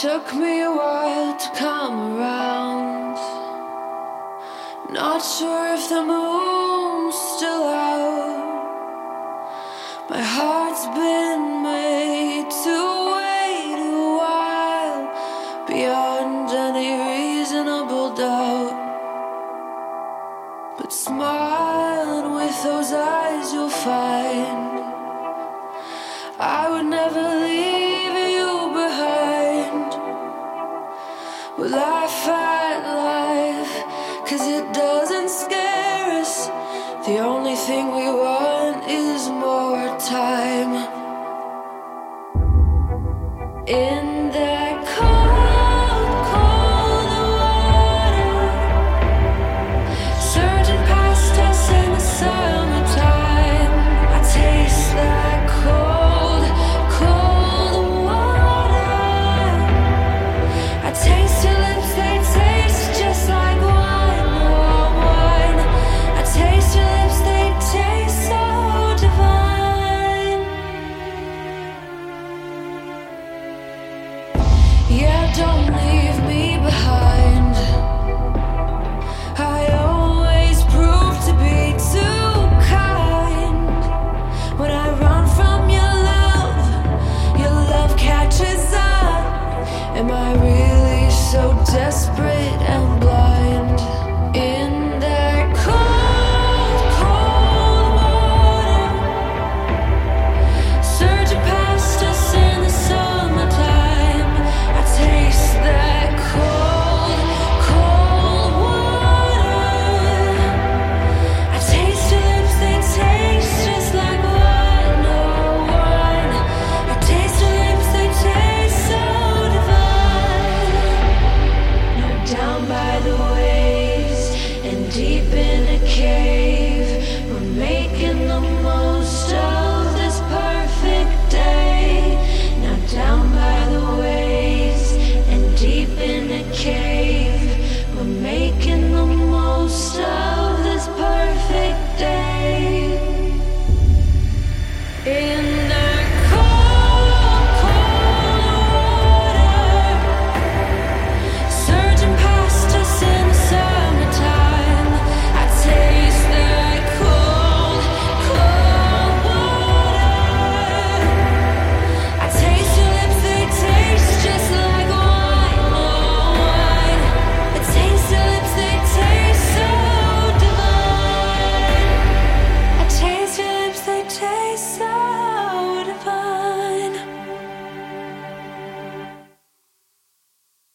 took me a while to come around. Not sure if the moon's still out. My heart's been made to wait a while beyond any reasonable doubt. But smiling with those eyes, you'll find thing we want is more time. In I really so desperate and blind? In